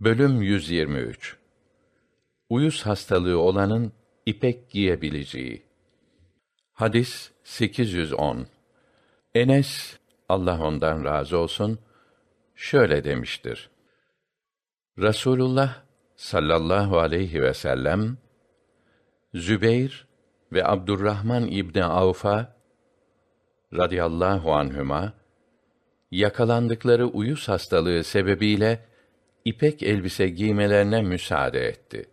Bölüm 123 Uyuz hastalığı olanın ipek giyebileceği. Hadis 810. Enes Allah ondan razı olsun şöyle demiştir. Rasulullah sallallahu aleyhi ve sellem Zübeyr ve Abdurrahman İbni Avf'a radıyallahu anhüma yakalandıkları uyuz hastalığı sebebiyle ipek elbise giymelerine müsaade etti.